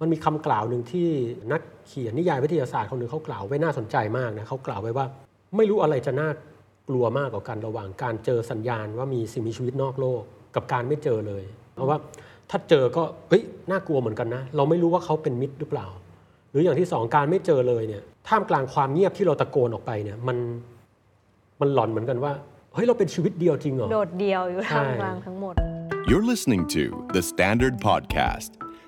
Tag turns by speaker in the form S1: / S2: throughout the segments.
S1: มันมีคำกล่าวหนึ่งที่นักเขียนนิยายวิทยาศาสตร์คนหนึ่งเขากล่าวไว้น่าสนใจมากนะเขากล่าวไว้ว่า ไม่รู้อะไรจะน่ากลัวมากกว่ากันระหว่างการเจอสัญญาณว่ามีสิ่งมีชีวิตนอกโลก กับการไม่เจอเลย เพราะว่าถ้าเจอก็เอ้ยน่ากลัวเหมือนกันนะ เราไม่รู้ว่าเขาเป็นมิตรหรือเปล่า หรืออย่างที่สองการไม่เจอเลยเนี่ยท่ามกลางความเงียบที่เราตะโกนออกไปเนี่ยมันมันหลอนเหมือนกันว่าเฮ้ยเราเป็นชีวิตเดียวจริงเหรอ
S2: โดดเดียวอยู่
S1: ใช่
S2: ท่ามกลางทั้งหมด
S3: You're listening to The Standard Podcast,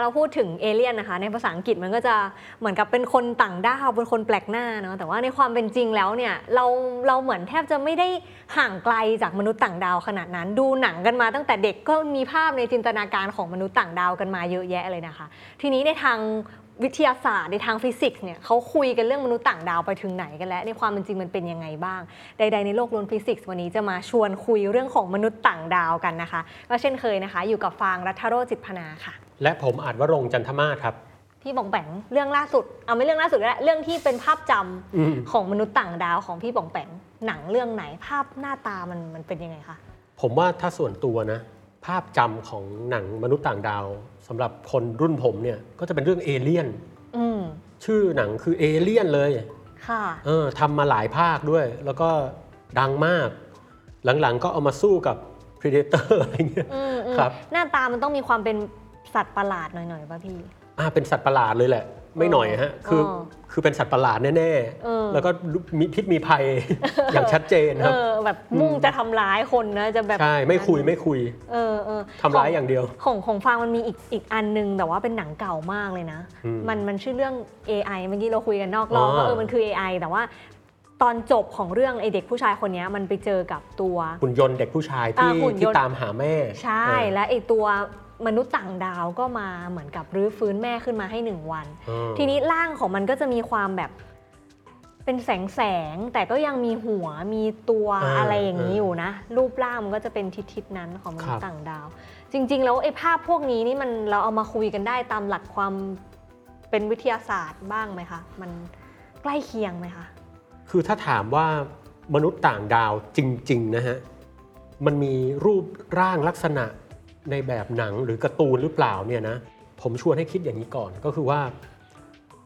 S2: เวลาเราพูดถึงเอเลี่ยนนะคะ ในภาษาอังกฤษมันก็จะเหมือนกับเป็นคนต่างด้าวเป็นคนแปลกหน้าเนาะแต่ว่าในความเป็นจริงแล้วเนี่ยเราเราเหมือนแทบจะไม่ได้ห่างไกลจากมนุษย์ต่างดาวขนาดนั้น ดูหนังกันมาตั้งแต่เด็กก็มีภาพในจินตนาการของมนุษย์ต่างดาวกันมาเยอะแยะเลยนะคะ ทีนี้ในทางวิทยาศาสตร์ในทางฟิสิกส์เนี่ยเขาคุยกันเรื่องมนุษย์ต่างดาวไปถึงไหนกันแล้ว ในความเป็นจริงมันเป็นยังไงบ้าง ใด ๆ ในโลกล้วนฟิสิกส์วันนี้จะมาชวนคุยเรื่องของมนุษย์ต่างดาวกันนะคะ ก็เช่นเคยนะคะ อยู่กับฟางรัฐโรจน์จิตรพนาค่ะ
S1: และผมอาจวรงค์จันทมาศครับ
S2: พี่บองแปงเรื่องล่าสุด เอาไม่เรื่องล่าสุดก็ได้เรื่องที่เป็นภาพจำ
S1: อืม
S2: ของมนุษย์ต่างดาวของพี่บองแปงหนังเรื่องไหนภาพหน้าตามันมันเป็นยังไงคะ
S1: ผมว่าถ้าส่วนตัวนะ ภาพจำของหนังมนุษย์ต่างดาวสำหรับคนรุ่นผมเนี่ยก็จะเป็นเรื่องเอเลี่ยน
S2: อืม
S1: ชื่อหนังคือเอเลี่ยนเลย
S2: ค่ะ
S1: เออทำมาหลายภาคด้วย แล้วก็ดังมาก หลังๆก็เอามาสู้กับ Predator อะไรเงี้ย
S2: อืมอืม
S1: ครับ
S2: หน้าตามันต้องมีความเป็น สัตว์ประหลาดหน่อยๆป่ะพี่
S1: อ่าเป็นสัตว์ประหลาดเลยแหละ ไม่หน่อยฮะคือ
S2: เออ
S1: คือเป็นสัตว์ประหลาดแน่
S2: เออ
S1: ๆแล้วก็มีพิษมีภัย อย่างชัดเจน
S2: เอ
S1: ครับ
S2: อแบบมุ่งจะทำร้ายคนนะจะแบบ
S1: ใช่ไม่คุยไม่คุย
S2: เออเออ
S1: ทำร้าย
S2: ข
S1: อย่างเดียว
S2: ของของฟางมันมีอีกอีกอันนึง แต่ว่าเป็นหนังเก่ามากเลยนะ
S1: อืม
S2: มันมันชื่อเรื่อง AI เมื่อกี้เราคุยกันนอกรอบ
S1: อ๋อ
S2: ว่าเออมันคือ AI แต่ว่าตอนจบของเรื่องไอเด็กผู้ชายคนเนี้ยมันไปเจอกับตัว
S1: หุ่นยนต์เด็กผู้ชายที่
S2: อ่าหุ่นยนต์
S1: ที่ตามหาแม่
S2: ใช่
S1: เออ
S2: และไอตัว มนุษย์ต่างดาวก็มาเหมือนกับรื้อฟื้นแม่ขึ้นมาให้หนึ่งวัน
S1: เออ
S2: ทีนี้ร่างของมันก็จะมีความแบบเป็นแสงแสงๆแต่ก็ยังมีหัวมีตัว
S1: อ่า
S2: อะไรอย่างนี้
S1: อ่า
S2: อยู่นะ รูปร่างมันก็จะเป็นทิศๆนั้นของมนุษ
S1: ครั
S2: ย์
S1: บ
S2: ต่างดาว จริง ๆ แล้วไอ้ภาพพวกนี้นี่มันเราเอามาคุยกันได้ตามหลักความเป็นวิทยาศาสตร์บ้างไหมคะ มันใกล้เคียงไหมคะ
S1: คือถ้าถามว่ามนุษย์ต่างดาวจริง ๆ นะฮะ มันมีรูปร่างลักษณะ ในแบบหนังหรือการ์ตูนหรือเปล่าเนี่ยนะผมชวนให้คิดอย่างนี้ก่อนก็คือว่า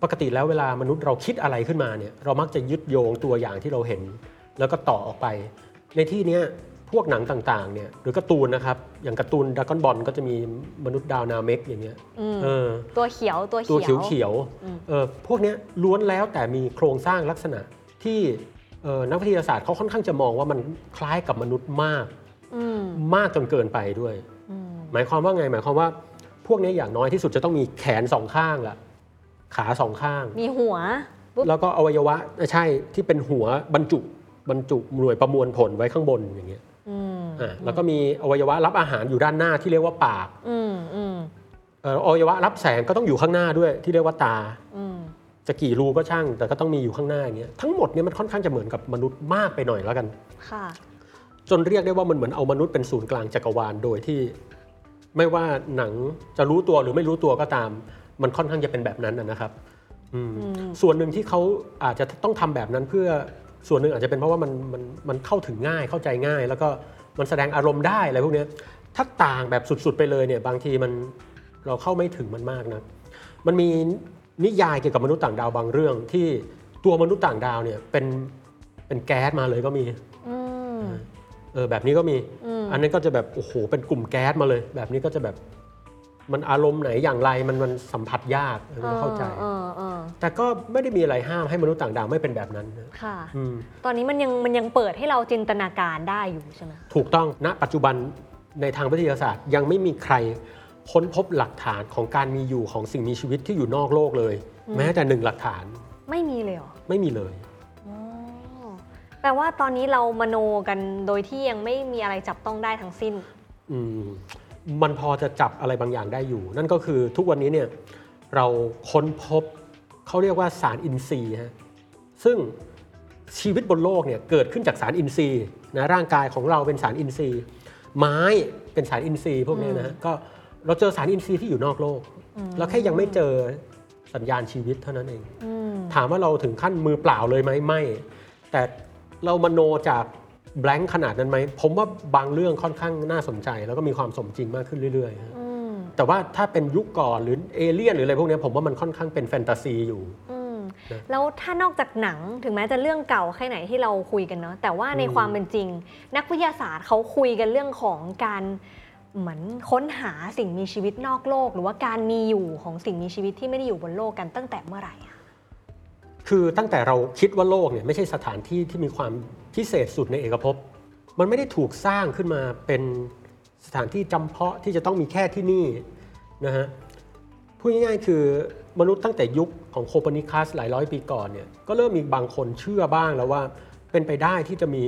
S1: ปกติแล้วเวลามนุษย์เราคิดอะไรขึ้นมาเนี่ยเรามักจะยึดโยงตัวอย่างที่เราเห็น แล้วก็ต่อออกไป ในที่เนี้ยพวกหนังต่างๆเนี่ยหรือการ์ตูนนะครับอย่างการ์ตูนดากอนบอลก็จะมีมนุษย์ดาวนาเมกอย่างเงี้ย
S2: อืม
S1: เออ
S2: ตัวเขียวตัว
S1: ตัว
S2: เขียว
S1: เขียว
S2: อืม
S1: ๆเออพวกเนี้ยล้วนแล้วแต่มีโครงสร้างลักษณะที่เอ่อนักวิทยาศาสตร์เขาค่อนข้างจะมองว่ามันคล้ายกับมนุษย์มาก
S2: อืม
S1: มากจนเกินไปด้วย
S2: อืม
S1: หมายความว่าไงหมายความว่า พวกเนี้ยอย่างน้อยที่สุดจะต้องมีแขนสองข้างละขาสองข้าง
S2: มีหัวปุ๊บ
S1: แล้วก็อวัยวะใช่ที่เป็นหัวบรรจุบรรจุหน่วยประมวลผลไว้ข้างบนอย่างเงี้ย
S2: อืม
S1: อะแล้วก็มีอวัยวะรับอาหารอยู่ด้านหน้าที่เรียกว่าปาก
S2: อืมอืม
S1: เอ่ออวัยวะรับแสงก็ต้องอยู่ข้างหน้าด้วยที่เรียกว่าตา
S2: อืม
S1: จะกี่รูก็ช่าง แต่ก็ต้องมีอยู่ข้างหน้าอย่างเงี้ยทั้งหมดเนี่ยมันค่อนข้างจะเหมือนกับมนุษย์มากไปหน่อยแล้วกัน
S2: ค่ะ
S1: จนเรียกได้ว่ามันเหมือนเอามนุษย์เป็นศูนย์กลางจักรวาลโดยที่ ไม่ว่าหนังจะรู้ตัวหรือไม่รู้ตัวก็ตาม มันค่อนข้างจะเป็นแบบนั้นนะนะครับอืม
S2: อืม
S1: ส่วนหนึ่งที่เขาอาจจะต้องทำแบบนั้นเพื่อส่วนหนึ่งอาจจะเป็นเพราะว่ามันมันมันเข้าถึงง่ายเข้าใจง่าย แล้วก็มันแสดงอารมณ์ได้อะไรพวกเนี้ยถ้าต่างแบบสุดๆไปเลยเนี่ยบางทีมันเราเข้าไม่ถึงมันมากนะมันมีนิยายเกี่ยวกับมนุษย์ต่างดาวบางเรื่อง ที่ตัวมนุษย์ต่างดาวเนี่ยเป็นเป็นแก๊สมาเลยก็มี
S2: อืม
S1: เออแบบนี้ก็มี
S2: อืม
S1: อันนั้นก็จะแบบโอ้โหเป็นกลุ่มแก๊สมาเลย แบบนี้ก็จะแบบมันอารมณ์ไหนอย่างไรมันมันสัมผัสยากเออไม่เข้าใจ
S2: เออเออ
S1: แต่ก็ไม่ได้มีอะไรห้ามให้มนุษย์ต่างดาวไม่เป็นแบบนั้นนะ
S2: ค่ะ
S1: อืม
S2: ตอนนี้มันยังมันยังเปิดให้เราจินตนาการได้อยู่ใช่ไหม
S1: ถูกต้องณปัจจุบันในทางวิทยาศาสตร์ ยังไม่มีใครค้นพบหลักฐานของการมีอยู่ของสิ่งมีชีวิตที่อยู่นอกโลกเลย แม้แต่หนึ่งหลักฐาน
S2: ไม่มีเลยเหรอ
S1: ไม่มีเลย
S2: อ๋อ แปลว่าตอนนี้เรามโนกันโดยที่ยังไม่มีอะไรจับต้องได้ทั้งสิ้น
S1: อืมมันพอจะจับอะไรบางอย่างได้อยู่ นั่นก็คือทุกวันนี้เนี่ยเราค้นพบเขาเรียกว่าสารอินทรีย์ฮะซึ่งชีวิตบนโลกเนี่ยเกิดขึ้นจากสารอินทรีย์นะร่างกายของเราเป็นสารอินทรีย์ ไม้เป็นสารอินทรีย์พวกนี้นะฮะก็เราเจอสารอินทรีย์ที่อยู่นอกโลก เราแค่ยังไม่เจอสัญญาณชีวิตเท่านั้นเอง
S2: อืม
S1: ถามว่าเราถึงขั้นมือเปล่าเลยไหมไม่ แต่ เรามโนจากแบงค์ขนาดนั้นไหม ผมว่าบางเรื่องค่อนข้างน่าสนใจ แล้วก็มีความสมจริงมากขึ้นเรื่อยๆฮะ
S2: อืม
S1: แต่ว่าถ้าเป็นยุคก่อนหรือเอเลี่ยนหรืออะไรพวกเนี้ยผมว่ามันค่อนข้างเป็นแฟนตาซีอยู่
S2: อืม
S1: นะ
S2: แล้วถ้านอกจากหนังถึงแม้จะเรื่องเก่าแค่ไหนที่เราคุยกันเนาะแต่ว่าใน
S1: อืม
S2: ความเป็นจริง นักวิทยาศาสตร์เขาคุยกันเรื่องของการเหมือนค้นหาสิ่งมีชีวิตนอกโลก หรือว่าการมีอยู่ของสิ่งมีชีวิตที่ไม่ได้อยู่บนโลกกันตั้งแต่เมื่อไหร่อะ
S1: คือตั้งแต่เราคิดว่าโลกเนี่ยไม่ใช่สถานที่ที่มีความพิเศษสุดในเอกภพ มันไม่ได้ถูกสร้างขึ้นมาเป็นสถานที่จำเพาะที่จะต้องมีแค่ที่นี่นะฮะพูดง่ายๆคือมนุษย์ตั้งแต่ยุคของโคเปนิคัสหลายร้อยปีก่อนเนี่ยก็เริ่มมีบางคนเชื่อบ้างแล้วว่าเป็นไปได้ที่จะมี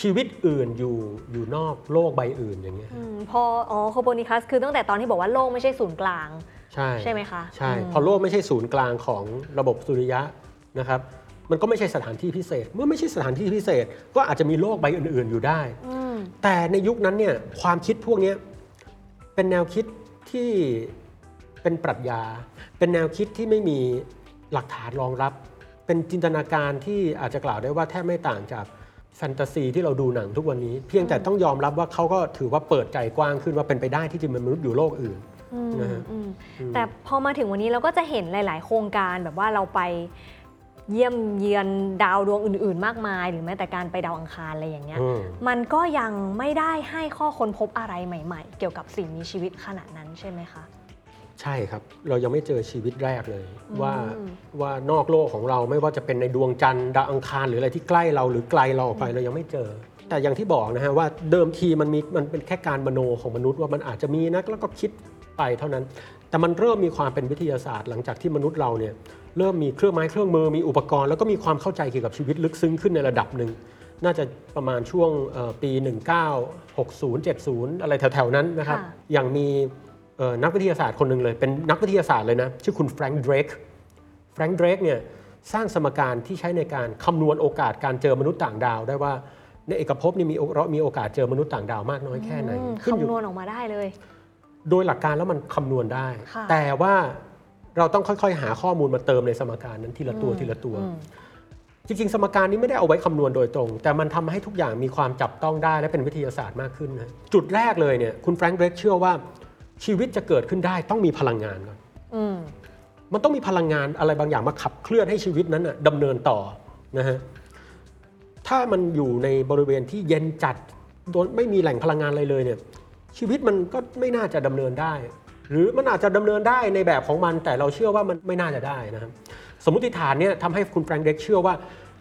S1: ชีวิตอื่นอยู่อยู่นอกโลกใบอื่นอย่างเงี้ย
S2: พออ๋อโคโปนิคัสคือตั้งแต่ตอนที่บอกว่าโลกไม่ใช่ศูนย์กลาง
S1: ใช่
S2: ใช่ไหมคะ
S1: ใช่
S2: อืม
S1: พอโลกไม่ใช่ศูนย์กลางของระบบสุริยะนะครับมันก็ไม่ใช่สถานที่พิเศษ เมื่อไม่ใช่สถานที่พิเศษ ก็อาจจะมีโลกใบอื่น ๆ อยู่ได้
S2: อืม
S1: แต่ในยุคนั้นเนี่ยความคิดพวกเนี้ยเป็นแนวคิดที่เป็นปรัชญา เป็นแนวคิดที่ไม่มีหลักฐานรองรับ เป็นจินตนาการที่อาจจะกล่าวได้ว่าแทบไม่ต่างจากแฟนตาซีที่เราดูหนังทุกวันนี้ เพียงแต่ต้องยอมรับว่าเขาก็ถือว่าเปิดใจกว้างขึ้นว่าเป็นไปได้ที่จะมีมนุษย์อยู่โลกอื่น
S2: อืม
S1: นะฮะ
S2: อืมแต่พอมาถึงวันนี้เราก็จะเห็นหลาย ๆ โครงการแบบว่าเราไปเยี่ยมเยือนดาวดวงอื่น ๆ มากมาย หรือแม้แต่การไปดาวอังคารอะไรอย่างเงี้ย
S1: อืม
S2: มันก็ยังไม่ได้ให้ข้อค้นพบอะไรใหม่ ๆ เกี่ยวกับสิ่งมีชีวิตขนาดนั้นใช่ไหมคะ
S1: ใช่ครับ เรายังไม่เจอชีวิตแรกเลย
S2: อืม
S1: ว่าว่านอกโลกของเราไม่ว่าจะเป็นในดวงจันทร์ดาวอังคารหรืออะไรที่ใกล้เราหรือไกลเราออกไปเรายังไม่เจอ แต่อย่างที่บอกนะฮะว่าเดิมทีมันมีมันเป็นแค่การมโนของมนุษย์ว่ามันอาจจะมีนะแล้วก็คิด ไปเท่านั้น แต่มันเริ่มมีความเป็นวิทยาศาสตร์ หลังจากที่มนุษย์เราเนี่ยเริ่มมีเครื่องไม้เครื่องมือมีอุปกรณ์แล้วก็มีความเข้าใจเกี่ยวกับชีวิตลึกซึ้งขึ้นในระดับหนึ่งน่าจะประมาณช่วงเอ่อปี 1960 70 อะไรแถวๆนั้นนะครับ
S2: ค่ะ
S1: อย่างมีเอ่อนักวิทยาศาสตร์คนหนึ่งเลย เป็นนักวิทยาศาสตร์เลยนะ ชื่อคุณแฟรงค์เดรกแฟรงค์เดรกเนี่ยสร้างสมการที่ใช้ในการคำนวณโอกาสการเจอมนุษย์ต่างดาว ได้ว่าในเอกภพนี่มีโอเรามีโอกาสเจอมนุษย์ต่างดาวมากน้อยแค่ไหน
S2: อืม
S1: ขึ้นอยู่
S2: คำนวณออกมาได้เลย
S1: โดยหลักการแล้วมันคำนวณได้
S2: ค่ะ
S1: แต่ว่าเราต้องค่อยๆ หาข้อมูลมาเติมในสมการนั้นทีละตัว
S2: อืม
S1: ทีละตัว
S2: อืม
S1: จริงๆ สมการนี้ไม่ได้เอาไว้คำนวณโดยตรง แต่มันทำให้ทุกอย่างมีความจับต้องได้และเป็นวิทยาศาสตร์มากขึ้นนะจุดแรกเลยเนี่ยคุณแฟรงค์เดรกเชื่อว่าชีวิตจะเกิดขึ้นได้ต้องมีพลังงานก่อน
S2: อืม
S1: มันต้องมีพลังงานอะไรบางอย่างมาขับเคลื่อนให้ชีวิตนั้นนะดำเนินต่อนะฮะถ้ามันอยู่ในบริเวณที่เย็นจัดโดยไม่มีแหล่งพลังงานอะไรเลยเนี่ย ชีวิตมันก็ไม่น่าจะดำเนินได้ หรือมันอาจจะดำเนินได้ในแบบของมันแต่เราเชื่อว่ามันไม่น่าจะได้นะครับสมมติฐานเนี่ยทำให้คุณแฟรงค์เด็กเชื่อว่า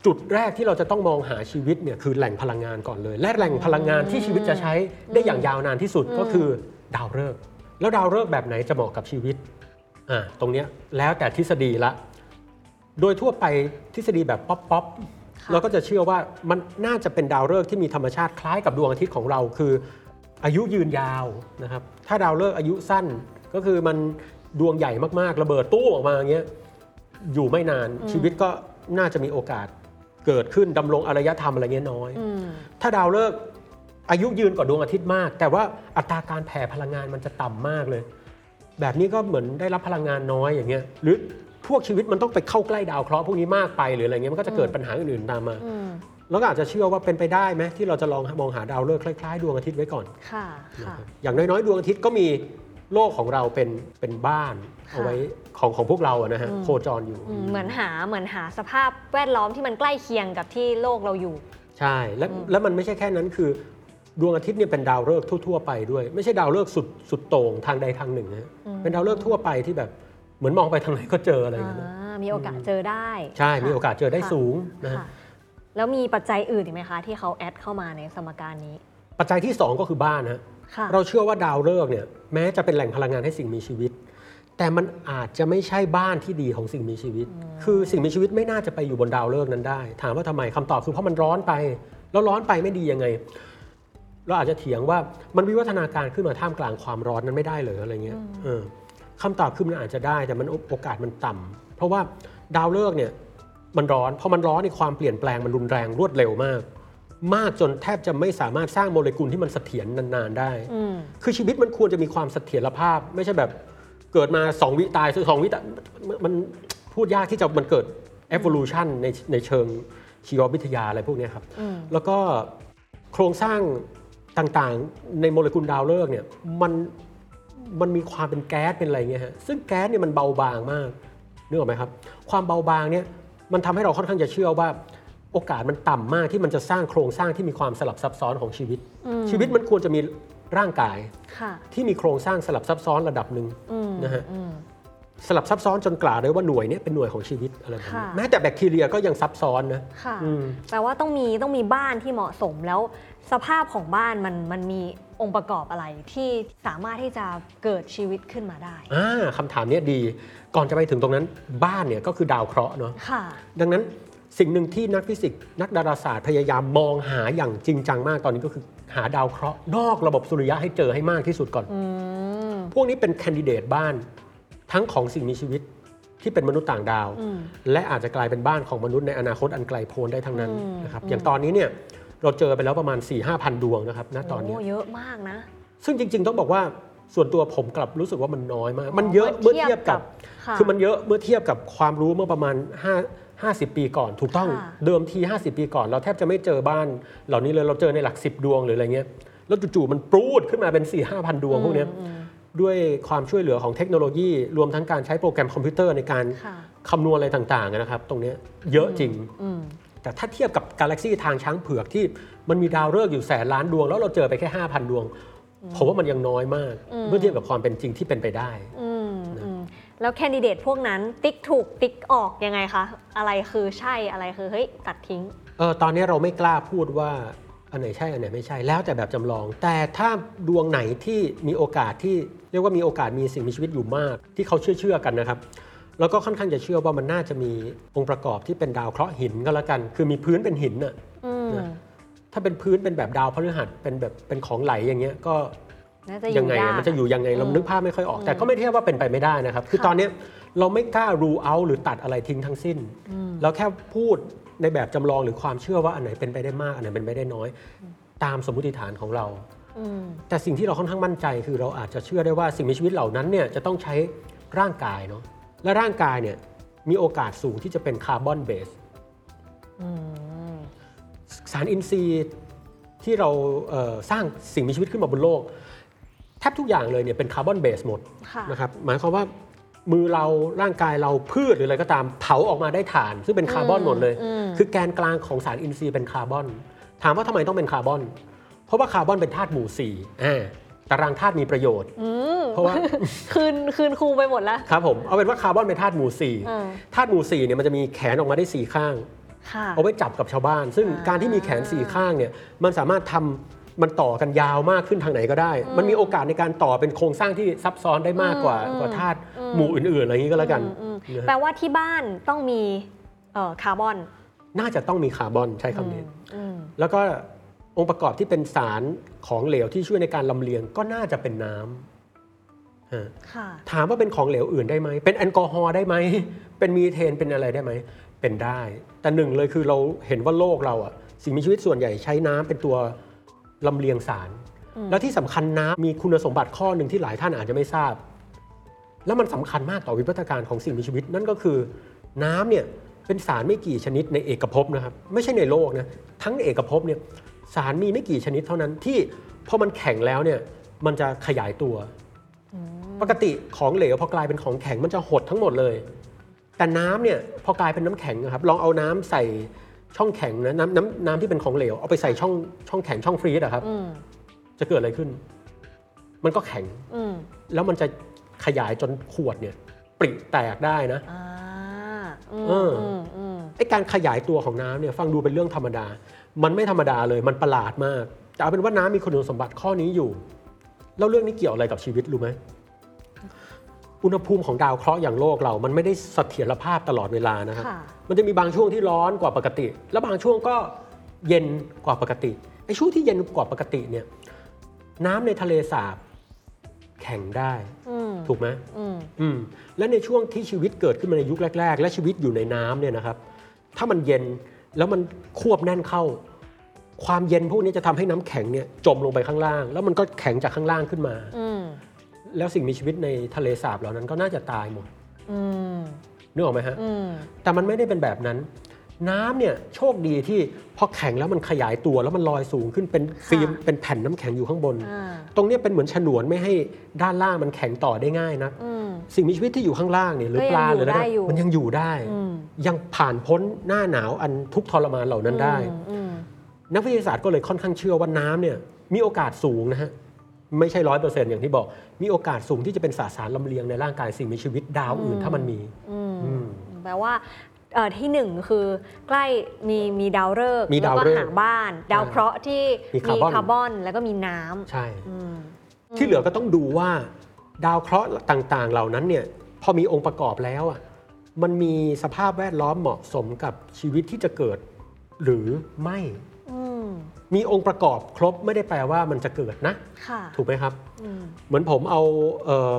S1: จุดแรกที่เราจะต้องมองหาชีวิตเนี่ยคือแหล่งพลังงานก่อนเลย และแหล่งพลังงานที่ชีวิตจะใช้ได้อย่างยาวนานที่สุดก็คือดาวฤกษ์แล้วดาวฤกษ์แบบไหนจะเหมาะกับชีวิตอ่าตรงเนี้ยแล้วแต่ทฤษฎีละ โดยทั่วไปทฤษฎีแบบ pop pop
S2: ค่ะ
S1: เราก็จะเชื่อว่ามันน่าจะเป็นดาวฤกษ์ที่มีธรรมชาติคล้ายกับดวงอาทิตย์ของเรา คือ อายุยืนยาวนะครับถ้าดาวฤกษ์อายุสั้นก็คือมันดวงใหญ่มากๆ ระเบิดตู้มออกมาอย่างเงี้ยอยู่ไม่นานชีวิตก็น่าจะมีโอกาสเกิดขึ้นดำรงอารยธรรมอะไรเงี้ยน้อย
S2: อืม
S1: ถ้าดาวฤกษ์อายุยืนกว่าดวงอาทิตย์มาก แต่ว่าอัตราการแผ่พลังงานมันจะต่ำมากเลย แบบนี้ก็เหมือนได้รับพลังงานน้อยอย่างเงี้ยหรือพวกชีวิตมันต้องไปเข้าใกล้ดาวเคราะห์พวกนี้มากไปหรืออะไรเงี้ยมันก็จะเกิดปัญหาอื่นๆตามมา
S2: อืม
S1: แล้วก็อาจจะเชื่อว่าเป็นไปได้ไหมที่เราจะลองมองหาดาวฤกษ์คล้ายๆ ดวงอาทิตย์ไว้ก่อน
S2: ค่ะ
S1: นะ
S2: ค่ะ
S1: ครับอย่างน้อยๆ ดวงอาทิตย์ก็มีโลกของเราเป็นเป็นบ้าน
S2: ค่ะ
S1: เอาไว้ของของพวกเราอะนะฮะโคจรอยู่
S2: อืมเหมือนหาเหมือนหาสภาพแวดล้อมที่มันใกล้เคียงกับที่โลกเราอยู่
S1: ใช่และแล้วมันไม่ใช่แค่นั้นคือ ดวงอาทิตย์เนี่ยเป็นดาวฤกษ์ทั่วๆไปด้วย ไม่ใช่ดาวฤกษ์สุดสุดโต่งทางใดทางหนึ่งนะฮะเป็นดาวฤกษ์ทั่วไปที่แบบเหมือนมองไปทางไหนก็เจออะไรอย่างเงี้ยนะ
S2: อ่ามีโอกาสเจอได้
S1: ใช่มีโอกาสเจอได้
S2: ค่ะ
S1: สูงนะฮะ
S2: ค่ะ แล้วมีปัจจัยอื่นอีกไหมคะ ที่เขาแอดเข้ามาในสมการนี้
S1: ปัจจัยที่ 2 ก็คือบ้านฮะ
S2: ค่ะ
S1: เราเชื่อว่าดาวฤกษ์เนี่ยแม้จะเป็นแหล่งพลังงานให้สิ่งมีชีวิต แต่มันอาจจะไม่ใช่บ้านที่ดีของสิ่งมีชีวิต คือสิ่งมีชีวิตไม่น่าจะไปอยู่บนดาวฤกษ์นั้นได้ ถามว่าทำไมคำตอบคือเพราะมันร้อนไป แล้วร้อนไปไม่ดียังไง เราอาจจะเถียงว่ามันวิวัฒนาการขึ้นมาท่ามกลางความร้อนนั้นไม่ได้เลยอะไรเงี้ยเออคำตอบคือมันอาจจะได้แต่มันโอกาสมันต่ำเพราะว่าดาวฤกษ์เนี่ย มันร้อนพอมันร้อนในความเปลี่ยนแปลงมันรุนแรงรวดเร็วมาก มากจนแทบจะไม่สามารถสร้างโมเลกุลที่มันเสถียรนานๆได้
S2: อืม
S1: คือชีวิตมันควรจะมีความเสถียรภาพ ไม่ใช่แบบเกิดมาสองวิตายสองวิตายมันมันพูดยากที่จะมันเกิด evolution ในในเชิงชีววิทยาอะไรพวกเนี้ยครับ
S2: อืม
S1: แล้วก็โครงสร้างต่างๆในโมเลกุลดาวฤกษ์เนี่ยมันมันมีความเป็นแก๊สเป็นอะไรเงี้ยฮะซึ่งแก๊สเนี่ยมันเบาบางมากนึกออกไหมครับ ความเบาบางเนี่ย มันทำให้เราค่อนข้างจะเชื่อว่า โอกาสมันต่ำมากที่มันจะสร้างโครงสร้างที่มีความสลับซับซ้อนของชีวิต
S2: อืม
S1: ชีวิตมันควรจะมีร่างกาย
S2: ค่ะ
S1: ที่มีโครงสร้างสลับซับซ้อนระดับหนึ่ง
S2: อืม
S1: นะฮะ
S2: อืม
S1: สลับซับซ้อนจนกล่าวได้ว่าหน่วยเนี้เป็นหน่วยของชีวิตอะไรแบบนี้
S2: ค่ะ
S1: แม้แต่แบคทีเรียก็ยังซับซ้อนนะ
S2: ค่ะ
S1: อืม
S2: แปลว่าต้องมีต้องมีบ้านที่เหมาะสมแล้ว สภาพของบ้านมันมันมีองค์ประกอบอะไรที่สามารถที่จะเกิดชีวิตขึ้นมาได้
S1: อ่าคำถามเนี้ยดี ก่อนจะไปถึงตรงนั้นบ้านเนี่ยก็คือดาวเคราะห์เนาะ
S2: ค่ะ
S1: ดังนั้นสิ่งหนึ่งที่นักฟิสิกส์นักดาราศาสตร์พยายามมองหาอย่างจริงจังมากตอนนี้ก็คือหาดาวเคราะห์นอกระบบสุริยะให้เจอให้มากที่สุดก่อน
S2: อืม
S1: พวกนี้เป็นแคนดิเดตบ้าน ทั้งของสิ่งมีชีวิตที่เป็นมนุษย์ต่างดาว
S2: อืม
S1: และอาจจะกลายเป็นบ้านของมนุษย์ในอนาคตอันไกลโพ้นได้ทั้งนั้น
S2: อืม
S1: นะครับ
S2: อืม
S1: อย่างตอนนี้เนี่ยเราเจอไปแล้วประมาณ4 5 0 0 0ดวงนะครับณตอนนี้
S2: โเยอะมากนะ
S1: ซึ่งจริง ๆ ต้องบอกว่า ส่วนตัวผมกลับรู้สึกว่ามันน้อยมาก มันเยอะเมื่อเทียบกับ
S2: ค่ะ
S1: คือมันเยอะเมื่อเทียบกับความรู้เมื่อประมาณ 5 50 ปีก่อน ถูกต้อง
S2: ค่ะ
S1: เดิมที 50 ปีก่อน เราแทบจะไม่เจอบ้าน เหล่านี้เลยเราเจอในหลัก 10 ดวงหรืออะไรเงี้ยแล้วจู่ๆมันปรูดขึ้นมาเป็น 4 5 0 0 0 ดวงพวกเนี้ย
S2: อืม
S1: ด้วยความช่วยเหลือของเทคโนโลยี รวมทั้งการใช้โปรแกรมคอมพิวเตอร์ในการ
S2: ค่ะ
S1: คำนวณอะไรต่างๆนะครับ ตรงเนี้ยเยอะจริง
S2: อืม
S1: แต่ถ้าเทียบกับกาแล็กซีทางช้างเผือกที่มันมีดาวฤกษ์อยู่แสนล้านดวง แล้วเราเจอไปแค่ 5,000 ดวง ผมว่ามันยังน้อยมาก
S2: อืม
S1: เมื่อเทียบกับความเป็นจริงที่เป็นไปได้
S2: อืมอืมแล้วแคนดิเดตพวกนั้นติ๊กถูกติ๊กออกยังไงคะอะไรคือใช่อะไรคือเฮ้ยตัดทิ้ง
S1: เออตอนนี้เราไม่กล้าพูดว่าอันไหนใช่อันไหนไม่ใช่แล้วแต่แบบจำลอง แต่ถ้าดวงไหนที่มีโอกาสที่เรียกว่ามีโอกาสมีสิ่งมีชีวิตอยู่มาก ที่เขาเชื่อเชื่อๆกันนะครับแล้วก็ค่อนข้างจะเชื่อว่ามันน่าจะมีองค์ประกอบที่เป็นดาวเคราะห์หินก็แล้วกัน คือมีพื้นเป็นหินน่ะ
S2: อืม
S1: นะ ถ้าเป็นพื้นเป็นแบบดาวพฤหัสเป็นแบบเป็นของไหลอย่างเงี้ยก็
S2: น่าจะอ
S1: ยั
S2: ยู่
S1: งไง
S2: ยา
S1: อะ
S2: ก
S1: มันจะอยู่ยังไงเรา
S2: อืม
S1: นึกภาพไม่ค่อยออก
S2: อืม
S1: แต่ก็ไม่เทียบว่าเป็นไปไม่ได้นะครับ คือ
S2: ค่ะ
S1: ตอนเนี้ยเราไม่กล้า rule out หรือตัดอะไรทิ้งทั้งสิ้น
S2: อืม
S1: เราแค่พูดในแบบจำลองหรือความเชื่อว่าอันไหนเป็นไปได้มาก อันไหนเป็นไปได้น้อย ตามสมมติฐานของเรา
S2: อืม
S1: แต่สิ่งที่เราค่อนข้างมั่นใจคือเราอาจจะเชื่อได้ว่าสิ่งมีชีวิตเหล่านั้นเนี่ยจะต้องใช้ร่างกายเนาะและร่างกายเนี่ยมีโอกาสสูงที่จะเป็นคาร์บอนเบส
S2: อืม
S1: สารอินทรีย์ที่เราเอ่อสร้างสิ่งมีชีวิตขึ้นมาบนโลก แทบทุกอย่างเลยเนี่ยเป็น carbon based หมด
S2: ค่ะ
S1: นะครับหมายความว่ามือเราร่างกายเราพืชหรืออะไรก็ตามเผาออกมาได้ถ่าน ซึ่งเป็นคาร์บอนหมดเลย
S2: อืม
S1: คือแกนกลางของสารอินทรีย์เป็นคาร์บอน ถามว่าทำไมต้องเป็นคาร์บอน เพราะว่าคาร์บอนเป็นธาตุหมู่สี่อ่าตารางธาตุมีประโยชน์
S2: อืม
S1: เพราะว่า
S2: คืนคืนครูไปหมดแล้ว
S1: ครับผมเอาเป็นว่าคาร์บอนเป็นธาตุหมู่สี่
S2: เออ
S1: ธาตุหมู่สี่เนี่ยมันจะมีแขนออกมาได้สี่ข้าง
S2: ค่ะ
S1: เอาไว้จับกับชาวบ้าน ซึ่ง
S2: อ่า
S1: การที่มีแขนสี่ข้างเนี่ยมันสามารถทำมันต่อกันยาวมากขึ้นทางไหนก็ได้
S2: อืม
S1: มันมีโอกาสในการต่อเป็นโครงสร้างที่ซับซ้อนได้มากกว่า
S2: อืม
S1: กว่าธาตุ
S2: อืม
S1: หมู่อื่นๆอะไรอย่างนี้ก็แล้วกัน
S2: อืมอืม
S1: นะฮะ
S2: แปลว่าที่บ้านต้องมีเอ่อคาร์บอน
S1: น่าจะต้องมีคาร์บอนใช้คำนี้
S2: อืม
S1: แล้วก็องค์ประกอบที่เป็นสารของเหลวที่ช่วยในการลำเลียงก็น่าจะเป็นน้ำฮะ
S2: ค่ะ
S1: ถามว่าเป็นของเหลวอื่นได้ไหม เป็นแอลกอฮอล์ได้ไหม เป็นมีเทนเป็นอะไรได้ไหม เป็นได้ แต่หนึ่งเลยคือเราเห็นว่าโลกเราอะสิ่งมีชีวิตส่วนใหญ่ใช้น้ำเป็นตัวลำเลียงสาร
S2: อืม
S1: แล้วที่สำคัญน้ำมีคุณสมบัติข้อหนึ่งที่หลายท่านอาจจะไม่ทราบ แล้วมันสำคัญมากต่อวิวัฒนาการของสิ่งมีชีวิต นั่นก็คือน้ำเนี่ยเป็นสารไม่กี่ชนิดในเอกภพนะครับ ไม่ใช่ในโลกนะทั้งในเอกภพเนี่ยสารมีไม่กี่ชนิดเท่านั้นที่พอมันแข็งแล้วเนี่ยมันจะขยายตัว ปกติของเหลวพอกลายเป็นของแข็งมันจะหดทั้งหมดเลย แต่น้ำเนี่ยพอกลายเป็นน้ำแข็งนะครับลองเอาน้ำใส่ช่องแข็งนะน้ำน้ำน้ำที่เป็นของเหลวเอาไปใส่ช่องช่องแข็งช่องฟรีซอะครับ
S2: อืม
S1: จะเกิดอะไรขึ้น มันก็แข็ง
S2: อืม
S1: แล้วมันจะขยายจนขวดเนี่ย ปริแตกได้นะ
S2: อ่าอืม
S1: เอออื
S2: มอืม
S1: ไอการขยายตัวของน้ำเนี่ยฟังดูเป็นเรื่องธรรมดา มันไม่ธรรมดาเลยมันประหลาดมากแต่เอาเป็นว่าน้ำมีคุณสมบัติข้อนี้อยู่ แล้วเรื่องนี้เกี่ยวอะไรกับชีวิตรู้ไหม อุณหภูมิของดาวเคราะห์อย่างโลกเรามันไม่ได้เสถียรภาพตลอดเวลานะครับ
S2: ค่ะ
S1: มันจะมีบางช่วงที่ร้อนกว่าปกติ แล้วบางช่วงก็เย็นกว่าปกติไอ้ช่วงที่เย็นกว่าปกติเนี่ยน้ำในทะเลสาบแข็งได้
S2: อืม
S1: ถูกไหม
S2: อืม
S1: อืมและในช่วงที่ชีวิตเกิดขึ้นมาในยุคแรก ๆ และชีวิตอยู่ในน้ำเนี่ยนะครับ ถ้ามันเย็นแล้วมันควบแน่นเข้า ความเย็นพวกนี้จะทำให้น้ำแข็งเนี่ยจมลงไปข้างล่าง แล้วมันก็แข็งจากข้างล่างขึ้นมา
S2: อืม
S1: แล้วสิ่งมีชีวิตในทะเลสาบเหล่านั้นก็น่าจะตายหมด
S2: อืม
S1: นึกออกไหมฮะ
S2: อืม
S1: แต่มันไม่ได้เป็นแบบนั้น น้ำเนี่ยโชคดีที่พอแข็งแล้วมันขยายตัวแล้วมันลอยสูงขึ้นเป็นฟิล์มเป็นแผ่นน้ำแข็งอยู่ข้างบน
S2: อ่า
S1: ตรงเนี้ยเป็นเหมือนฉนวนไม่ให้ด้านล่างมันแข็งต่อได้ง่ายนะ
S2: อืม
S1: สิ่งมีชีวิตที่อยู่ข้างล่างเนี่ยหรือ
S2: ก็
S1: ป
S2: ยัง
S1: ลา
S2: อยู่
S1: หรืออะไร
S2: ได้อยู่
S1: มันยังอยู่ได้
S2: อืม
S1: ยังผ่านพ้นหน้าหนาวอันทุกข์ทรมานเหล่านั้นได้
S2: อืมอืม
S1: นักวิทยาศาสตร์ก็เลยค่อนข้างเชื่อว่าน้ำเนี่ยมีโอกาสสูงนะฮะ ไม่ใช่ร้อยเปอร์เซ็นต์อย่างที่บอก มีโอกาสสูงที่จะเป็นสสารลำเลียงในร่างกายสิ่งมีชีวิตดาวอื่นถ้ามันมี
S2: อืม
S1: อืม
S2: แปลว่าเอ่อที่หนึ่งคือใกล้มีมีดาวฤกษ์
S1: มีดาวฤกษ์
S2: แล้วก็หางบ้าน ดาวเคราะห์ที่
S1: มีคาร์บอน
S2: คาร์บอนแล้วก็มีน้ำ
S1: ใช่
S2: อืม
S1: ที่เหลือก็ต้องดูว่า ดาวเคราะห์ต่างๆ เหล่านั้นเนี่ยพอมีองค์ประกอบแล้วอะมันมีสภาพแวดล้อมเหมาะสมกับชีวิตที่จะเกิด หรือไม่
S2: อื ม
S1: มีองค์ประกอบครบไม่ได้แปลว่ามันจะเกิดนะ
S2: ค่ะ
S1: ถูกไหมครับ
S2: อืม
S1: เหมือนผมเอาเอ่อ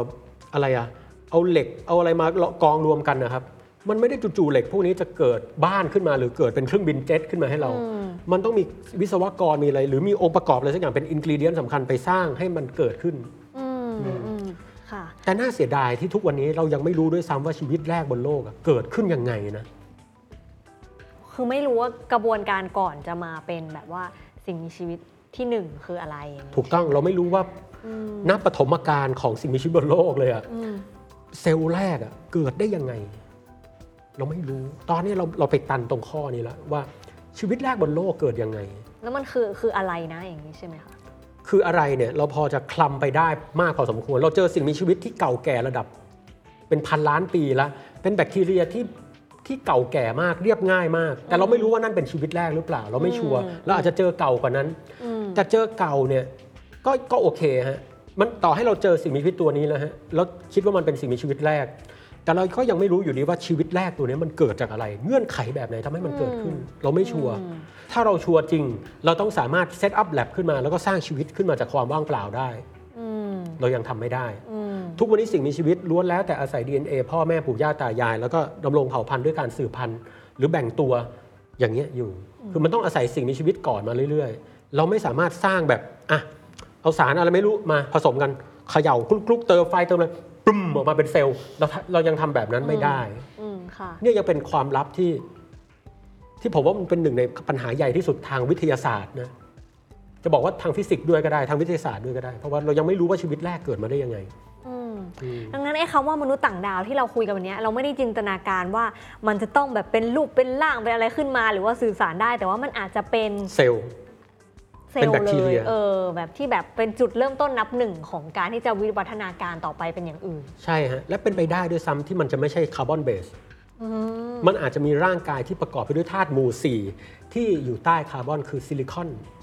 S1: อะไรอะเอาเหล็กเอาอะไรมากองรวมกันนะครับ มันไม่ได้จู่ๆเหล็กพวกนี้จะเกิดบ้านขึ้นมาหรือเกิดเป็นเครื่องบินเจ็ตขึ้นมาให้เรา
S2: อืม
S1: มันต้องมีวิศวกรมีอะไร หรือมีองค์ประกอบอะไรสักอย่างเป็นอินกิเดียนสำคัญไปสร้างให้มันเกิดขึ้น
S2: อืมอืมค่ะ
S1: แต่น่าเสียดายที่ทุกวันนี้เรายังไม่รู้ด้วยซ้ำว่าชีวิตแรกบนโลกอะเกิดขึ้นยังไงนะ
S2: คือไม่รู้ว่ากระบวนการก่อนจะมาเป็นแบบว่า สิ่งมีชีวิตที่หนึ่งคืออะไรอย่างนี้
S1: ถูกต้องเราไม่รู้ว่า
S2: อืม
S1: ณปฐมกาลของสิ่งมีชีวิตบนโลกเลยอะ
S2: อืม
S1: เซลล์แรกอะเกิดได้ยังไง เราไม่รู้ ตอนนี้เราเราไปตันตรงข้อนี้แล้วว่าชีวิตแรกบนโลกเกิดยังไง
S2: แล้วมันคือคืออะไรนะอย่างนี้ใช่ไหมคะ
S1: คืออะไรเนี่ยเราพอจะคลำไปได้มากพอสมควร เราเจอสิ่งมีชีวิตที่เก่าแก่ระดับ เป็นพันล้านปีแล้วเป็นแบคทีเรียที่ ที่เก่าแก่มากเรียบง่ายมาก แต่เราไม่รู้ว่านั่นเป็นชีวิตแรกหรือเปล่า เราไม่ชัวร์เราอาจจะเจอเก่ากว่านั้น
S2: อืม
S1: แต่เจอเก่าเนี่ยก็ก็โอเคฮะมันต่อให้เราเจอสิ่งมีชีวิตตัวนี้แล้วฮะแล้วคิดว่ามันเป็นสิ่งมีชีวิตแรก แต่เราก็ยังไม่รู้อยู่ดีว่าชีวิตแรกตัวนี้มันเกิดจากอะไร เงื่อนไขแบบไหนทำให้มันเกิดขึ้น เราไม่ชัวร์ถ้าเราชัวร์จริง เราต้องสามารถ set up lab ขึ้นมา แล้วก็สร้างชีวิตขึ้นมาจากความว่างเปล่าได้
S2: อืม
S1: เรายังทำไม่ได้
S2: อืม
S1: ทุกวันนี้สิ่งมีชีวิตล้วนแล้วแต่อาศัย DNA พ่อแม่ปู่ย่าตายาย แล้วก็ดำรงเผ่าพันธุ์ด้วยการสืบพันธุ์ หรือแบ่งตัวอย่างเงี้ยอยู่ คือมันต้องอาศัยสิ่งมีชีวิตก่อนมาเรื่อยๆ เราไม่สามารถสร้างแบบอะเอาสารอะไรไม่รู้มาผสมกันเขย่าคลุกๆเติมไฟเติมอะไรปึ้มออกมาเป็นเซลล์เราเรายังทำแบบนั้นไม่ได้
S2: อืมค่ะ
S1: เนี่ยยังเป็นความลับที่ ที่ผมว่ามันเป็นหนึ่งในปัญหาใหญ่ที่สุดทางวิทยาศาสตร์นะ จะบอกว่าทางฟิสิกส์ด้วยก็ได้ทางวิทยาศาสตร์ด้วยก็ได้ เพราะว่าเรายังไม่รู้ว่าชีวิตแรกเกิดมาได้ยังไง
S2: อืม
S1: อืม
S2: ดังนั้นไอ้คำว่ามนุษย์ต่างดาวที่เราคุยกันวันนี้เราไม่ได้จินตนาการว่ามันจะต้องแบบเป็นรูปเป็นร่างเป็นอะไรขึ้นมา หรือว่าสื่อสารได้ แต่ว่ามันอาจจะเป็น
S1: เซลล์
S2: เซล
S1: เป็น
S2: ล์
S1: แบคที
S2: เล
S1: เรี
S2: ย
S1: ย
S2: เออแบบที่แบบเป็นจุดเริ่มต้นนับหนึ่งของการที่จะวิวัฒนาการต่อไปเป็นอย่างอื่น
S1: ใช่ฮะและเป็นไปได้ด้วยซ้ำที่มันจะไม่ใช่คาร์บอนเบส
S2: อืม
S1: มันอาจจะมีร่างกายที่ประกอบไปด้วยธาตุหมู่4ที่อยู่ใต้คาร์บอนคือซิลิคอนา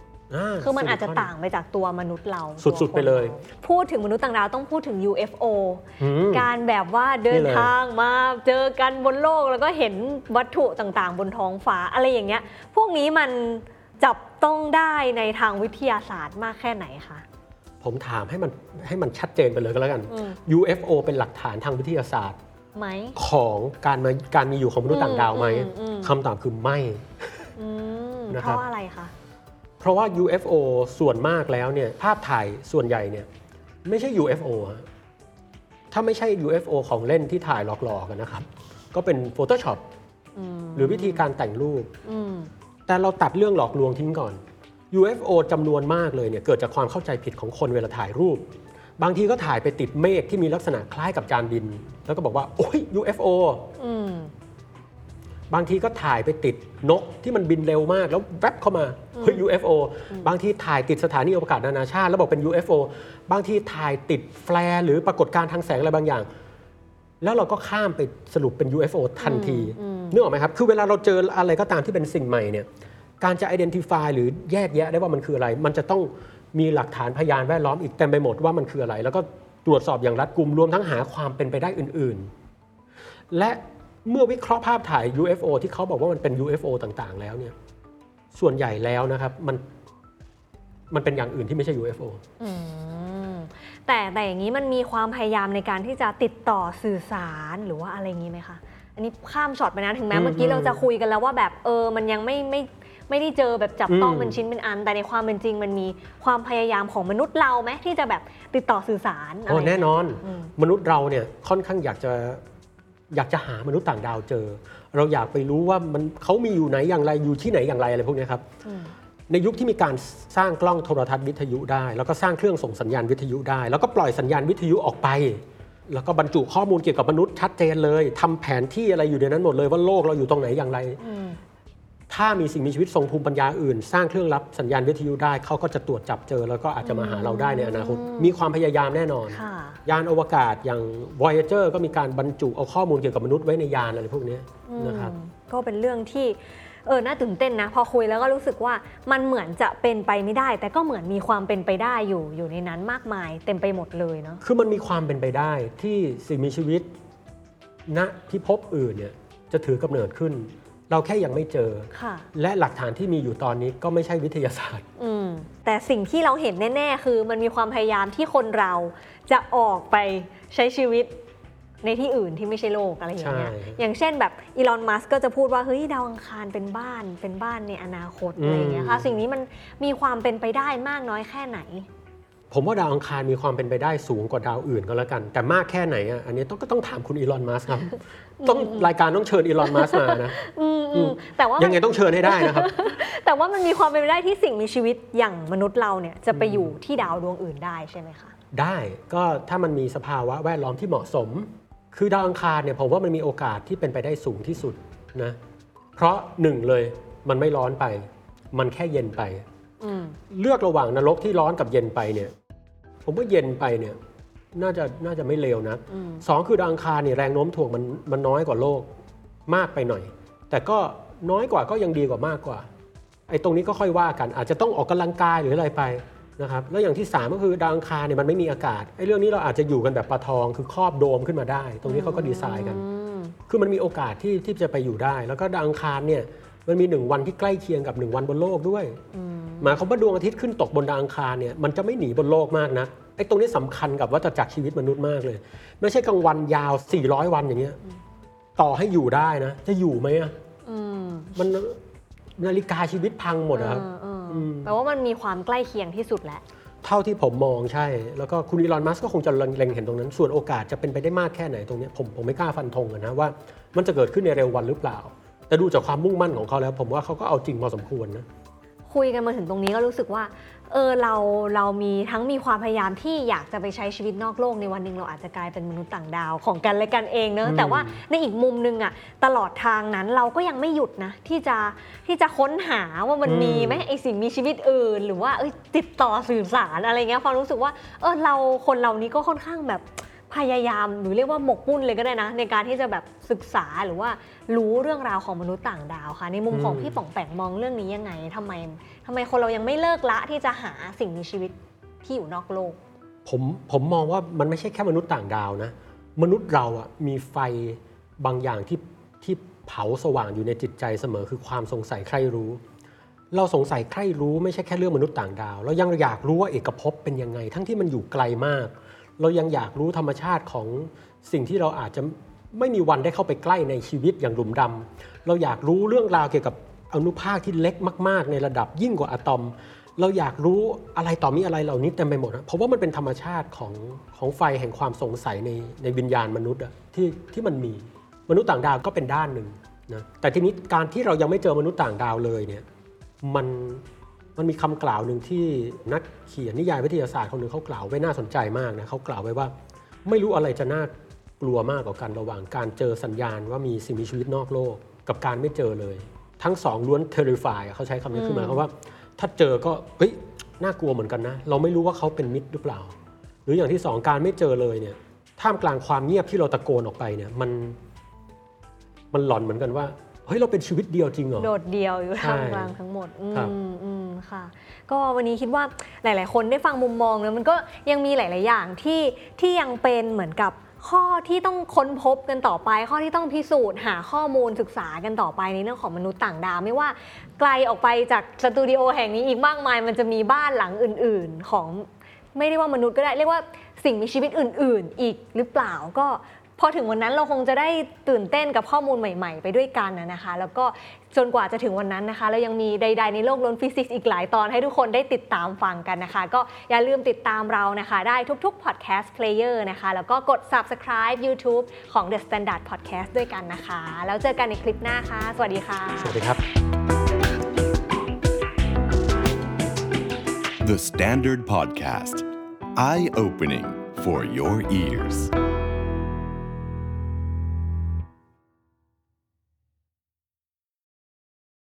S2: คือมันอาจจะ
S1: ซิลิค
S2: ต่างไปจากตัวมนุษย์เรา
S1: สุด ๆ ไปเลย
S2: ตัวคนราพูดถึงมนุษย์ต่างดาวต้องพูดถึง UFO
S1: อืม
S2: การแบบว่าเดิ
S1: นี่
S2: น
S1: เลย
S2: ทางมาเจอกันบนโลกแล้วก็เห็นวัตถุต่างๆ บนท้องฟ้าอะไรอย่างเงี้ย พวกนี้มันจับต้องได้ในทางวิทยาศาสตร์มากแค่ไหนคะ
S1: ผมถามให้มันให้มันชัดเจนไปเลยก็แล้วกัน
S2: อืม
S1: UFO เป็นหลักฐานทางวิทยาศาสตร์
S2: ไหม
S1: ของการมาการมีอยู่ของมนุษย์ต่างดาวไหม
S2: อืมอืม
S1: คำตอบคือไม่
S2: อืม
S1: นะ
S2: เพ
S1: ครับ
S2: ราะอะไรคะ
S1: เพราะว่า UFO ส่วนมากแล้วเนี่ยภาพถ่ายส่วนใหญ่เนี่ยไม่ใช่ UFO ฮะถ้าไม่ใช่ UFO ของเล่นที่ถ่ายหลอกๆกันนะครับ ก็เป็น Photoshop
S2: อืม
S1: หรือวิธีการแต่งรูป
S2: อืม
S1: แต่เราตัดเรื่องหลอกลวงทิ้งก่อน UFO จำนวนมากเลยเนี่ยเกิดจากความเข้าใจผิดของคนเวลาถ่ายรูป บางทีก็ถ่ายไปติดเมฆที่มีลักษณะคล้ายกับจานบิน แล้วก็บอกว่า โอ้ย UFO
S2: อืม
S1: บางทีก็ถ่ายไปติดนกที่มันบินเร็วมาก แล้วแวบเข้ามาเฮ้ย UFO บางทีถ่ายติดสถานีอวกาศนานาชาติ แล้วบอกเป็น UFO บางทีถ่ายติดแฟลร์หรือปรากฏการณ์ทางแสงอะไรบางอย่าง แล้วเราก็ข้ามไปสรุปเป็น UFO ทันทีนึกออกไหมครับ คือเวลาเราเจออะไรก็ตามที่เป็นสิ่งใหม่เนี่ยการจะ identify หรือแยกแยะได้ว่ามันคืออะไร มันจะต้องมีหลักฐานพยานแวดล้อมอีกเต็มไปหมดว่ามันคืออะไร แล้วก็ตรวจสอบอย่างรัดกุมรวมทั้งหาความเป็นไปได้อื่น ๆ และ เมื่อวิเคราะห์ภาพถ่าย UFO ที่เขาบอกว่ามันเป็น UFO ต่างๆ แล้วเนี่ย ส่วนใหญ่แล้วนะครับมันมันเป็นอย่างอื่นที่ไม่ใช่ UFO
S2: อืมแต่แต่อย่างนี้มันมีความพยายามในการที่จะติดต่อสื่อสารหรือว่าอะไรอย่างนี้ไหมคะ อันนี้ข้ามช็อตไปนะถึงแม้
S1: อืม
S2: เมื่อกี้เราจะคุยกันแล้วว่าแบบเออมันยังไม่ไม่ไม่ได้เจอแบบจับต้อง
S1: อืม
S2: เป็นชิ้นเป็นอัน แต่ในความเป็นจริงมันมีความพยายามของมนุษย์เราไหมที่จะแบบติดต่อสื่อสารอะไร
S1: โอ้แน่นอน
S2: อืม
S1: มนุษย์เราเนี่ยค่อนข้างอยากจะ อยากจะหามนุษย์ต่างดาวเจอ เราอยากไปรู้ว่ามันเขามีอยู่ไหนอย่างไรอยู่ที่ไหนอย่างไรอะไรพวกเนี้ยครับ
S2: อืม
S1: ในยุคที่มีการสร้างกล้องโทรทัศน์วิทยุได้ แล้วก็สร้างเครื่องส่งสัญญาณวิทยุได้ แล้วก็ปล่อยสัญญาณวิทยุออกไป แล้วก็บรรจุข้อมูลเกี่ยวกับมนุษย์ชัดเจนเลยทำแผนที่อะไรอยู่ในนั้นหมดเลยว่าโลกเราอยู่ตรงไหนอย่างไร
S2: อืม
S1: ถ้ามีสิ่งมีชีวิตทรงภูมิปัญญาอื่น สร้างเครื่องรับสัญญาณวิทยุได้เขาก็จะตรวจจับเจอ แล้วก็อาจจะมาหาเราได้ในอนาคต มีความพยายามแน่นอน
S2: ค่ะ
S1: ยานอวกาศอย่าง Voyager ก็มีการบรรจุเอาข้อมูลเกี่ยวกับมนุษย์ไว้ในยานอะไรพวกเนี้ยนะครับ
S2: อืมก็เป็นเรื่องที่เออ น่าตื่นเต้นนะ พอคุยแล้วก็รู้สึกว่ามันเหมือนจะเป็นไปไม่ได้ แต่ก็เหมือนมีความเป็นไปได้อยู่ อยู่ในนั้นมากมาย เต็มไปหมดเลยเนาะ
S1: คือมันมีความเป็นไปได้ที่สิ่งมีชีวิตณพิภพอื่นเนี่ยจะถือกำเนิดขึ้น เราแค่ยังไม่เจอ
S2: ค่ะ
S1: และหลักฐานที่มีอยู่ตอนนี้ก็ไม่ใช่วิทยาศาสตร์
S2: อืม แต่สิ่งที่เราเห็นแน่ ๆ คือมันมีความพยายามที่คนเราจะออกไปใช้ชีวิตในที่อื่นที่ไม่ใช่โลกอะไรอย่างเงี้ย
S1: ใช่
S2: อย่างเช่นแบบอีลอน มัสก็จะพูดว่า เฮ้ย ดาวอังคารเป็นบ้าน เป็นบ้านในอนาคตอะไรอย่างเงี้ยค่ะ สิ่งนี้มันมีความเป็นไปได้มากน้อยแค่ไหน
S1: ผมว่าดาวอังคารมีความเป็นไปได้สูงกว่าดาวอื่นก็แล้วกัน แต่มากแค่ไหนอะอันนี้ต้องก็ต้องถามคุณอีลอนมัสครับ ต้องรายการต้องเชิญอีลอนมัสมานะ
S2: อืมอืมแต่ว่า
S1: ยั
S2: มั
S1: ง
S2: น
S1: ไงต้องเชิญให้ได้นะครับ
S2: แต่ว่ามันมีความเป็นไปได้ที่สิ่งมีชีวิตอย่างมนุษย์เราเนี่ยจะไปอยู่ที่ดาวดวงอื่นได้ใช่ไหมคะ
S1: ได้ก็ถ้ามันมีสภาวะแวดล้อมที่เหมาะสม คือดาวอังคารเนี่ยผมว่ามันมีโอกาสที่เป็นไปได้สูงที่สุดนะเพราะหนึ่งเลยมันไม่ร้อนไป มันแค่เย็นไป
S2: อืม
S1: เลือกระหว่างนรกที่ร้อนกับเย็นไปเนี่ย ผมว่าเย็นไปเนี่ย น่าจะน่าจะไม่เลวนะ
S2: อืม
S1: สองคือดาวอังคารเนี่ยแรงโน้มถ่วงมันมันน้อยกว่าโลกมากไปหน่อย แต่ก็น้อยกว่าก็ยังดีกว่ามากกว่า ไอ้ตรงนี้ก็ค่อยว่ากัน อาจจะต้องออกกำลังกายหรืออะไรไปนะครับแล้วอย่างที่สามก็คือดาวอังคารเนี่ยมันไม่มีอากาศไอ้เรื่องนี้เราอาจจะอยู่กันแบบปลาทองคือครอบโดมขึ้นมาได้ ตรงนี้เขาก็ดีไซน์กัน
S2: อืม
S1: คือมันมีโอกาสที่ที่จะไปอยู่ได้ แล้วก็ดาวอังคารเนี่ยมันมีหนึ่งวันที่ใกล้เคียงกับหนึ่งวันบนโลกด้วย
S2: อืม
S1: หมายความว่าดวงอาทิตย์ขึ้นตกบนดาวอังคารเนี่ยมันจะไม่หนีบนโลกมากนะไอ้ตรงนี้สำคัญกับวัฏจักรชีวิตมนุษย์มากเลย ไม่ใช่กลางวันยาว 400 วันอย่างเงี้ยต่อให้อยู่ได้นะ จะอยู่ไหมอะ
S2: อืม
S1: มันนาฬิกาชีวิตพังหมดอะครับ
S2: เออเอออ
S1: อืม
S2: แปลว่ามันมีความใกล้เคียงที่สุดแหละ
S1: เท่าที่ผมมองใช่ แล้วก็คุณอีลอนมัสก์ก็คงจะเล็งเห็นตรงนั้น ส่วนโอกาสจะเป็นไปได้มากแค่ไหนตรงเนี้ยผมผมไม่กล้าฟันธงอะนะว่า มันจะเกิดขึ้นในเร็ววันหรือเปล่า แต่ดูจากความมุ่งมั่นของเขาแล้ว ผมว่าเขาก็เอาจริงพอสมควรนะ
S2: คุยกันมาถึงตรงนี้ก็รู้สึกว่าเออเราเรามีทั้งมีความพยายามที่อยากจะไปใช้ชีวิตนอกโลกในวันหนึ่งเราอาจจะกลายเป็นมนุษย์ต่างดาวของกันและกันเองเนอะ
S1: อืม
S2: แต่ว่าในอีกมุมหนึงอะตลอดทางนั้นเราก็ยังไม่หยุดนะที่จะที่จะค้นหาว่ามันมีไหมไอสิ่งมีชีวิตอื่น หรือว่าเอ้ยติดต่อสื่อสารอะไรเงี้ยความรู้สึกว่าเออเราคนเหล่านี้ก็ค่อนข้างแบบ พยายามหรือเรียกว่าหมกมุ่นเลยก็ได้นะ ในการที่จะแบบศึกษาหรือว่ารู้เรื่องราวของมนุษย์ต่างดาวค่ะ ในมุมของพี่ป๋องแปงมองเรื่องนี้ยังไงทำไมทำไมคนเรายังไม่เลิกละที่จะหาสิ่งมีชีวิตที่อยู่นอกโลก
S1: ผมผมมองว่ามันไม่ใช่แค่มนุษย์ต่างดาวนะ มนุษย์เราอะมีไฟบางอย่างที่ที่เผาสว่างอยู่ในจิตใจเสมอคือความสงสัยใครรู้ เราสงสัยใครรู้ไม่ใช่แค่เรื่องมนุษย์ต่างดาว เรายังอยากรู้ว่าเอกภพเป็นยังไง ทั้งที่มันอยู่ไกลมาก เรายังอยากรู้ธรรมชาติของสิ่งที่เราอาจจะไม่มีวันได้เข้าไปใกล้ในชีวิตอย่างหลุมดำเราอยากรู้เรื่องราวเกี่ยวกับอนุภาคที่เล็กมาก ๆ ในระดับยิ่งกว่าอะตอม เราอยากรู้อะไรต่อมีอะไรเหล่านี้เต็มไปหมดอะเพราะว่ามันเป็นธรรมชาติของของไฟแห่งความสงสัยในในวิญญาณมนุษย์อะที่ที่มันมีมนุษย์ต่างดาวก็เป็นด้านหนึ่งนะแต่ทีนี้การที่เรายังไม่เจอมนุษย์ต่างดาวเลยเนี่ยมัน มันมีคำกล่าวหนึ่งที่นักเขียนนิยายวิทยาศาสตร์คนหนึ่งเขากล่าวไว้น่าสนใจมากนะเขากล่าวไว้ว่า ไม่รู้อะไรจะน่ากลัวมากกว่ากันระหว่างการเจอสัญญาณว่ามีสิ่งมีชีวิตนอกโลก กับการไม่เจอเลย ทั้งสองล้วน terrify เขาใช้คำนี้ขึ้นมาเพราะว่า ถ้าเจอก็เฮ้ยน่ากลัวเหมือนกันนะ เราไม่รู้ว่าเขาเป็นมิตรหรือเปล่า หรืออย่างที่สองการไม่เจอเลยเนี่ยท่ามกลางความเงียบที่เราตะโกนออกไปเนี่ยมันมันหลอนเหมือนกันว่า เฮ้ยเราเป็นชีวิตเดียวจริงเหรอ
S2: โดดเดียวอยู่
S1: ใช่
S2: ท่ามกลางทั้งหมดอื
S1: ครับ
S2: มอืมค่ะ ก็วันนี้คิดว่าหลาย ๆ คนได้ฟังมุมมองแล้วมันก็ยังมีหลาย ๆ อย่างที่ที่ยังเป็นเหมือนกับข้อที่ต้องค้นพบกันต่อไป ข้อที่ต้องพิสูจน์หาข้อมูลศึกษากันต่อไปในเรื่องของมนุษย์ต่างดาวไม่ว่าไกลออกไปจากสตูดิโอแห่งนี้อีกมากมาย มันจะมีบ้านหลังอื่น ๆ ของ ไม่ได้ว่ามนุษย์ก็ได้เรียกว่าสิ่งมีชีวิตอื่น ๆ อีกหรือเปล่าก็ พอถึงวันนั้นเราคงจะได้ตื่นเต้นกับข้อมูลใหม่ๆ ไปด้วยกันนะนะคะ แล้วก็จนกว่าจะถึงวันนั้นนะคะเรายังมีใด ๆ ในโลกล้นฟิสิกส์อีกหลายตอนให้ทุกคนได้ติดตามฟังกันนะคะ ก็อย่าลืมติดตามเรานะคะ ได้ทุกๆ podcast player นะคะ แล้วก็กด subscribe YouTube ของ The Standard Podcast ด้วยกันนะคะ แล้วเจอกันในคลิปหน้าค่ะ สวัสดีค่ะ
S1: สวัสดีครับ
S3: The Standard Podcast, eye opening for your ears.